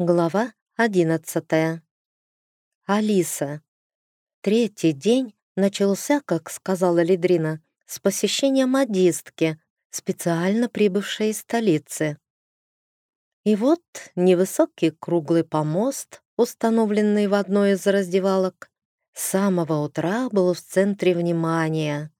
Глава одиннадцатая. Алиса. Третий день начался, как сказала Лидрина, с посещения модистки, специально прибывшей из столицы. И вот невысокий круглый помост, установленный в одной из раздевалок, с самого утра был в центре внимания.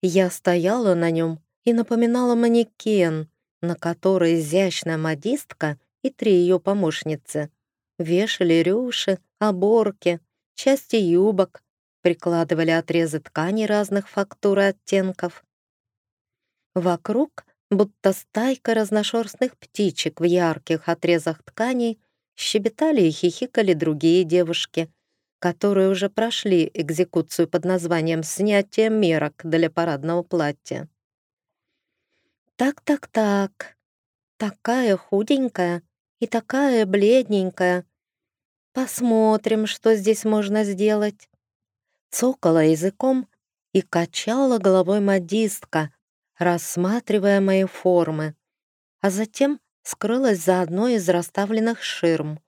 Я стояла на нем и напоминала манекен, на который изящная модистка — и три ее помощницы. Вешали рюши, оборки, части юбок, прикладывали отрезы ткани разных фактур и оттенков. Вокруг, будто стайка разношерстных птичек в ярких отрезах тканей, щебетали и хихикали другие девушки, которые уже прошли экзекуцию под названием «Снятие мерок для парадного платья». «Так-так-так, такая худенькая, и такая бледненькая. Посмотрим, что здесь можно сделать. Цокала языком и качала головой модистка, рассматривая мои формы, а затем скрылась за одной из расставленных ширм.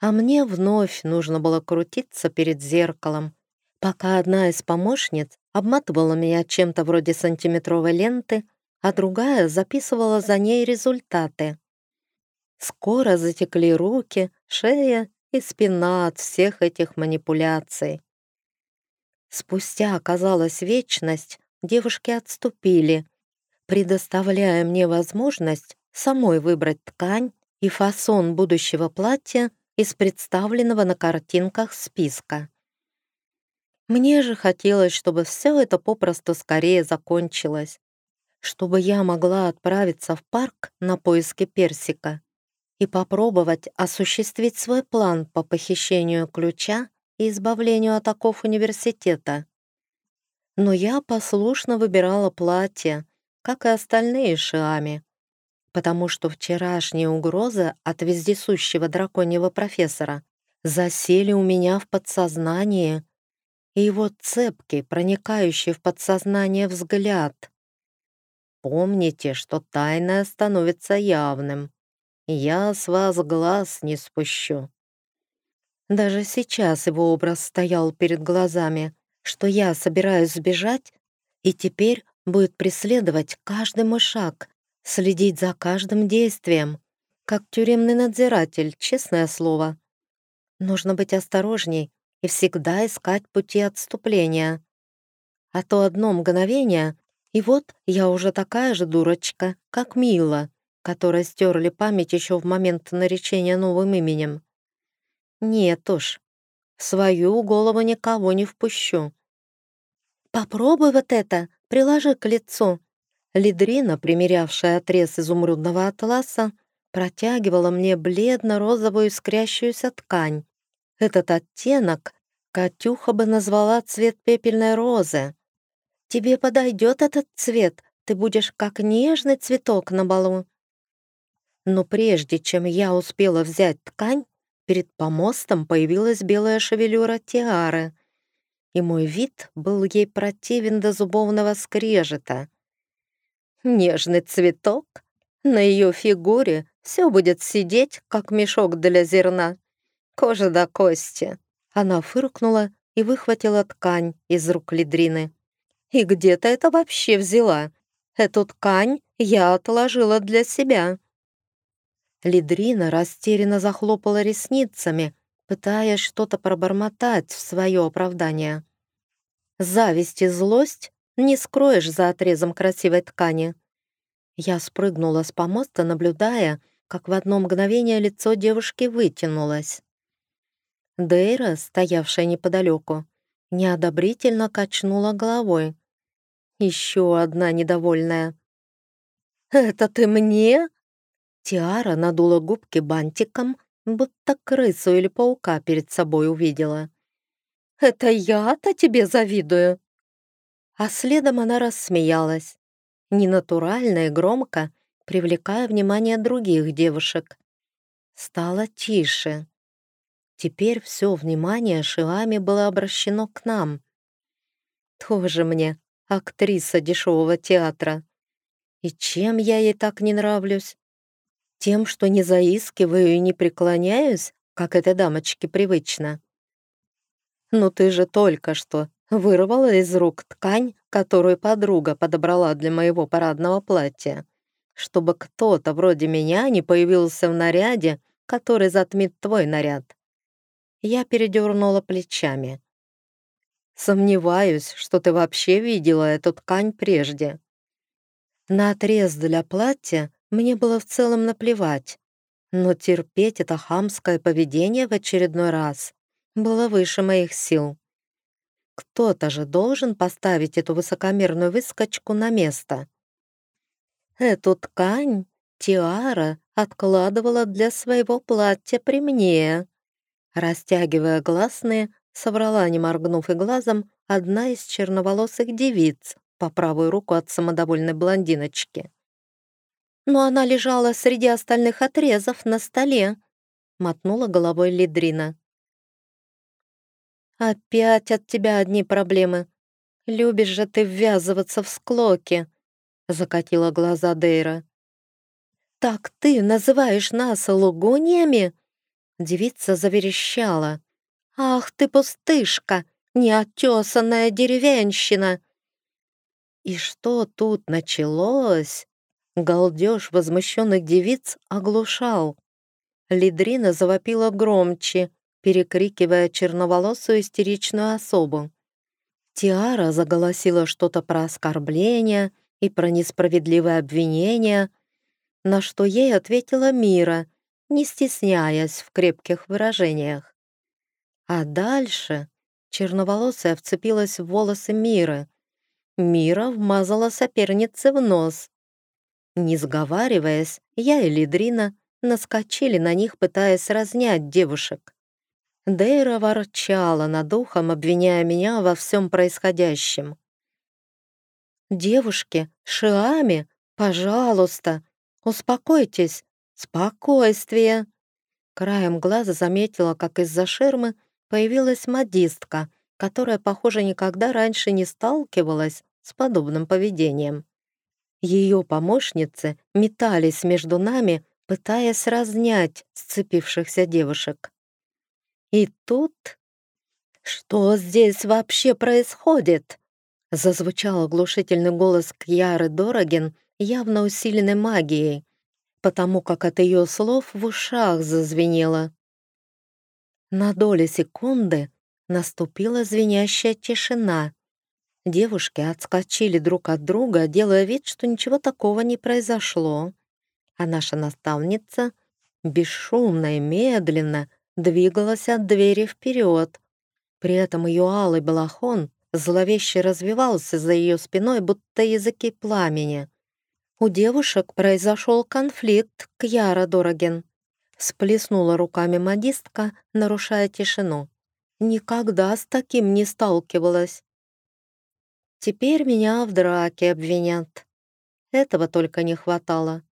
А мне вновь нужно было крутиться перед зеркалом, пока одна из помощниц обматывала меня чем-то вроде сантиметровой ленты, а другая записывала за ней результаты. Скоро затекли руки, шея и спина от всех этих манипуляций. Спустя оказалась вечность, девушки отступили, предоставляя мне возможность самой выбрать ткань и фасон будущего платья из представленного на картинках списка. Мне же хотелось, чтобы все это попросту скорее закончилось, чтобы я могла отправиться в парк на поиски персика и попробовать осуществить свой план по похищению ключа и избавлению от оков университета. Но я послушно выбирала платье, как и остальные шиами, потому что вчерашние угрозы от вездесущего драконьего профессора засели у меня в подсознании, и его цепкий, проникающий в подсознание взгляд. Помните, что тайное становится явным. Я с вас глаз не спущу. Даже сейчас его образ стоял перед глазами, что я собираюсь сбежать, и теперь будет преследовать каждый мой шаг, следить за каждым действием, как тюремный надзиратель, честное слово. Нужно быть осторожней и всегда искать пути отступления. А то одно мгновение, и вот я уже такая же дурочка, как Мила, которые стерли память еще в момент наречения новым именем. Нет уж, в свою голову никого не впущу. «Попробуй вот это, приложи к лицу». Лидрина, примерявшая отрез изумрудного атласа, протягивала мне бледно-розовую искрящуюся ткань. Этот оттенок Катюха бы назвала цвет пепельной розы. «Тебе подойдет этот цвет, ты будешь как нежный цветок на балу». Но прежде чем я успела взять ткань, перед помостом появилась белая шевелюра Тиары, и мой вид был ей противен до зубовного скрежета. Нежный цветок, на ее фигуре все будет сидеть, как мешок для зерна. Кожа до кости. Она фыркнула и выхватила ткань из рук Лидрины. «И где ты это вообще взяла? Эту ткань я отложила для себя». Лидрина растерянно захлопала ресницами, пытаясь что-то пробормотать в свое оправдание. Зависть и злость не скроешь за отрезом красивой ткани. Я спрыгнула с помоста, наблюдая, как в одно мгновение лицо девушки вытянулось. Дейра, стоявшая неподалеку, неодобрительно качнула головой. Еще одна недовольная. «Это ты мне?» Тиара надула губки бантиком, будто крысу или паука перед собой увидела. «Это я-то тебе завидую!» А следом она рассмеялась, ненатурально и громко, привлекая внимание других девушек. Стало тише. Теперь все внимание Шиами было обращено к нам. Тоже мне актриса дешевого театра. И чем я ей так не нравлюсь? Тем, что не заискиваю и не преклоняюсь, как этой дамочке привычно. «Ну ты же только что вырвала из рук ткань, которую подруга подобрала для моего парадного платья, чтобы кто-то вроде меня не появился в наряде, который затмит твой наряд». Я передернула плечами. «Сомневаюсь, что ты вообще видела эту ткань прежде». На отрез для платья мне было в целом наплевать, но терпеть это хамское поведение в очередной раз было выше моих сил. Кто-то же должен поставить эту высокомерную выскочку на место. Эту ткань Тиара откладывала для своего платья при мне. Растягивая гласные, соврала, не моргнув и глазом, одна из черноволосых девиц по правую руку от самодовольной блондиночки. Но она лежала среди остальных отрезов на столе, мотнула головой Лидрина. «Опять от тебя одни проблемы. Любишь же ты ввязываться в склоки», — закатила глаза Дейра. «Так ты называешь нас лугуниями?» Девица заверещала. «Ах ты, пустышка, неотесанная деревенщина!» И что тут началось? Галдеж возмущенных девиц оглушал. Лидрина завопила громче, перекрикивая черноволосую истеричную особу. Тиара заголосила что-то про оскорбление и про несправедливое обвинение, на что ей ответила Мира, не стесняясь в крепких выражениях. А дальше черноволосая вцепилась в волосы Миры. Мира вмазала сопернице в нос. Не сговариваясь, я и Лидрина наскочили на них, пытаясь разнять девушек. Дейра ворчала над духом, обвиняя меня во всем происходящем. «Девушки, Шиами, пожалуйста, успокойтесь, спокойствие!» Краем глаза заметила, как из-за ширмы появилась модистка, которая, похоже, никогда раньше не сталкивалась с подобным поведением. Ее помощницы метались между нами, пытаясь разнять сцепившихся девушек. И тут... «Что здесь вообще происходит?» Зазвучал оглушительный голос Кьяры Дорогин, явно усиленной магией, потому как от ее слов в ушах зазвенело. На доли секунды наступила звенящая тишина. Девушки отскочили друг от друга, делая вид, что ничего такого не произошло. А наша наставница бесшумно и медленно двигалась от двери вперед. При этом ее алый балахон зловеще развивался за ее спиной, будто языки пламени. У девушек произошел конфликт, Кьяра Дороген. Сплеснула руками модистка, нарушая тишину. Никогда с таким не сталкивалась. Теперь меня в драке обвинят. Этого только не хватало.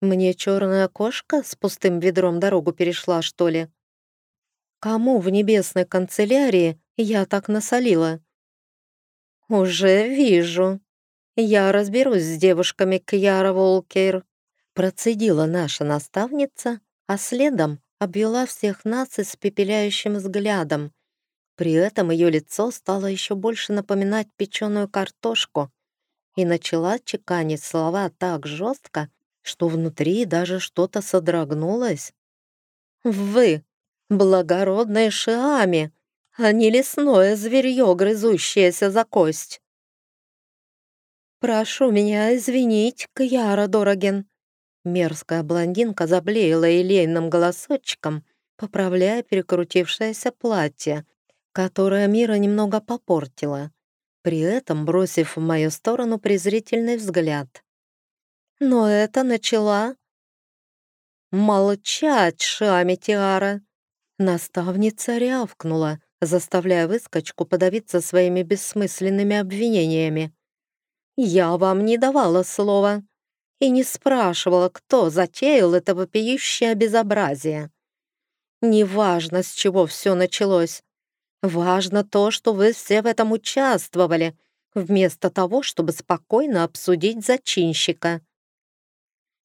Мне черная кошка с пустым ведром дорогу перешла, что ли? Кому в небесной канцелярии я так насолила? Уже вижу. Я разберусь с девушками Кьяра Волкер. Процедила наша наставница, а следом обвела всех нас испепеляющим взглядом. При этом ее лицо стало еще больше напоминать печеную картошку и начала чеканить слова так жестко, что внутри даже что-то содрогнулось. «Вы, благородные шиами, а не лесное зверье, грызущееся за кость!» «Прошу меня извинить, Кьяра Дороген!» Мерзкая блондинка заблеяла елейным голосочком, поправляя перекрутившееся платье, которое Мира немного попортила, при этом бросив в мою сторону презрительный взгляд. Но это начала... «Молчать, Шами Тиара!» Наставница рявкнула, заставляя выскочку подавиться своими бессмысленными обвинениями. «Я вам не давала слова и не спрашивала, кто затеял это вопиющее безобразие. Неважно, с чего все началось. Важно то, что вы все в этом участвовали, вместо того, чтобы спокойно обсудить зачинщика.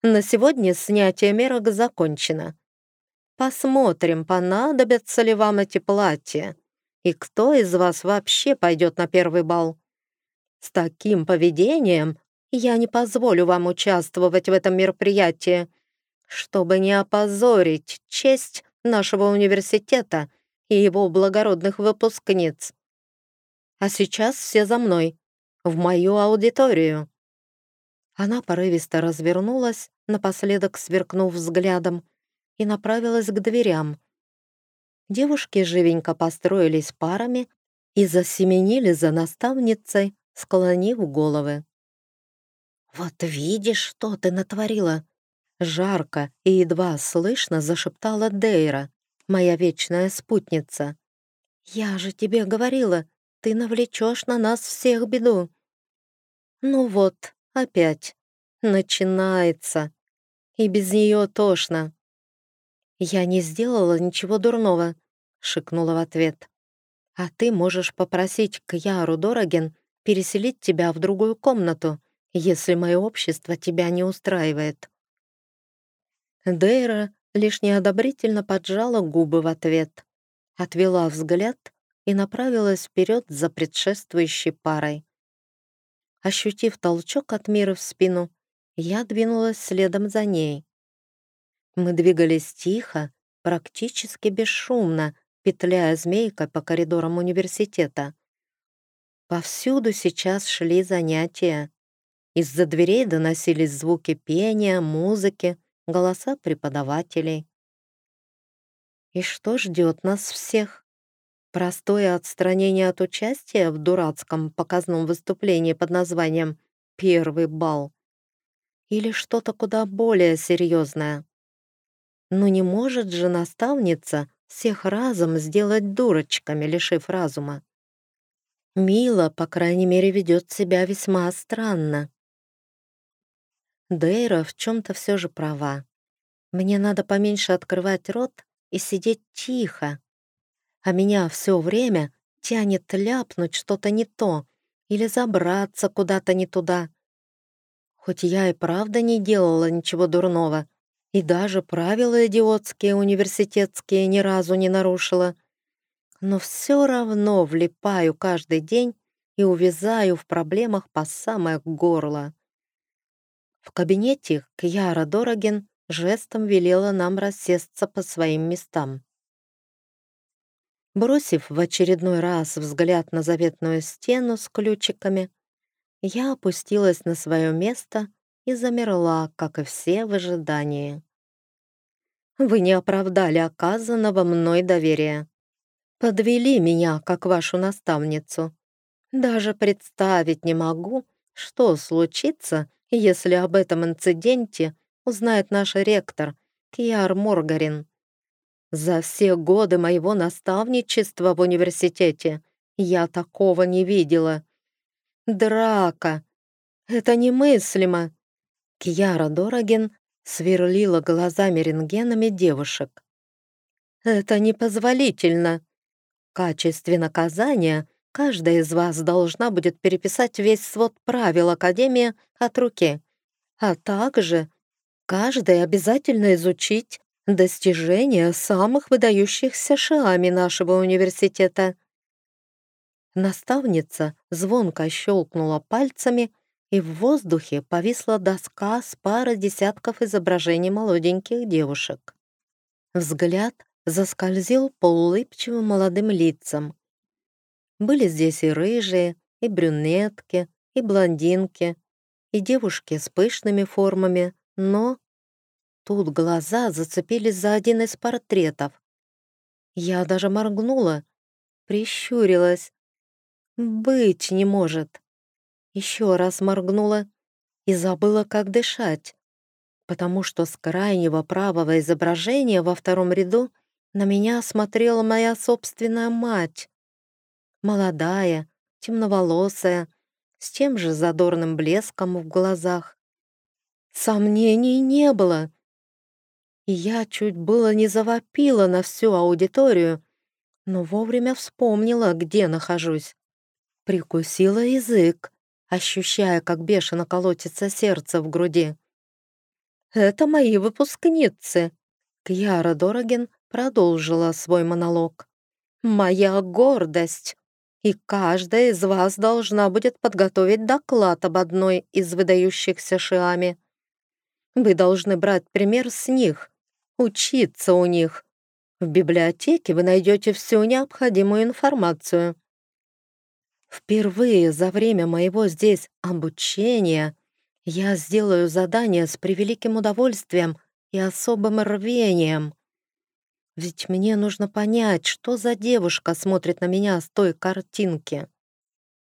На сегодня снятие мерок закончено. Посмотрим, понадобятся ли вам эти платья. И кто из вас вообще пойдет на первый бал? С таким поведением я не позволю вам участвовать в этом мероприятии, чтобы не опозорить честь нашего университета и его благородных выпускниц. А сейчас все за мной, в мою аудиторию». Она порывисто развернулась, напоследок сверкнув взглядом, и направилась к дверям. Девушки живенько построились парами и засеменили за наставницей, склонив головы. «Вот видишь, что ты натворила!» Жарко и едва слышно зашептала Дейра, моя вечная спутница. «Я же тебе говорила, ты навлечешь на нас всех беду». «Ну вот, опять. Начинается. И без нее тошно». «Я не сделала ничего дурного», — шикнула в ответ. «А ты можешь попросить Кьяру Дороген переселить тебя в другую комнату, если мое общество тебя не устраивает». Дейра лишь неодобрительно поджала губы в ответ, отвела взгляд и направилась вперед за предшествующей парой. Ощутив толчок от мира в спину, я двинулась следом за ней. Мы двигались тихо, практически бесшумно, петляя змейкой по коридорам университета. Повсюду сейчас шли занятия. Из-за дверей доносились звуки пения, музыки, голоса преподавателей. И что ждет нас всех? Простое отстранение от участия в дурацком показном выступлении под названием «Первый бал» или что-то куда более серьезное? Но не может же наставница всех разом сделать дурочками, лишив разума. Мила, по крайней мере, ведет себя весьма странно. Дейра в чем-то все же права. Мне надо поменьше открывать рот и сидеть тихо. А меня все время тянет ляпнуть что-то не то или забраться куда-то не туда. Хоть я и правда не делала ничего дурного, и даже правила идиотские университетские ни разу не нарушила, но все равно влипаю каждый день и увязаю в проблемах по самое горло. В кабинете Кьяра Дороген жестом велела нам рассесться по своим местам. Бросив в очередной раз взгляд на заветную стену с ключиками, я опустилась на свое место и замерла, как и все в ожидании. «Вы не оправдали оказанного мной доверия. Подвели меня, как вашу наставницу. Даже представить не могу, что случится, если об этом инциденте узнает наш ректор Киар Моргарин. За все годы моего наставничества в университете я такого не видела. Драка! Это немыслимо!» Кьяра Дорогин сверлила глазами рентгенами девушек. «Это непозволительно. В качестве наказания каждая из вас должна будет переписать весь свод правил Академии от руки, а также каждой обязательно изучить достижения самых выдающихся шиами нашего университета». Наставница звонко щелкнула пальцами, и в воздухе повисла доска с парой десятков изображений молоденьких девушек. Взгляд заскользил по улыбчивым молодым лицам. Были здесь и рыжие, и брюнетки, и блондинки, и девушки с пышными формами, но Тут глаза зацепились за один из портретов. Я даже моргнула, прищурилась. Быть не может. Еще раз моргнула и забыла, как дышать, потому что с крайнего правого изображения во втором ряду на меня смотрела моя собственная мать. Молодая, темноволосая, с тем же задорным блеском в глазах. Сомнений не было и я чуть было не завопила на всю аудиторию, но вовремя вспомнила, где нахожусь. Прикусила язык, ощущая, как бешено колотится сердце в груди. Это мои выпускницы. Кьяра Дороген продолжила свой монолог. «Моя гордость, и каждая из вас должна будет подготовить доклад об одной из выдающихся шиами. Вы должны брать пример с них, учиться у них. В библиотеке вы найдете всю необходимую информацию. Впервые за время моего здесь обучения я сделаю задание с превеликим удовольствием и особым рвением. Ведь мне нужно понять, что за девушка смотрит на меня с той картинки.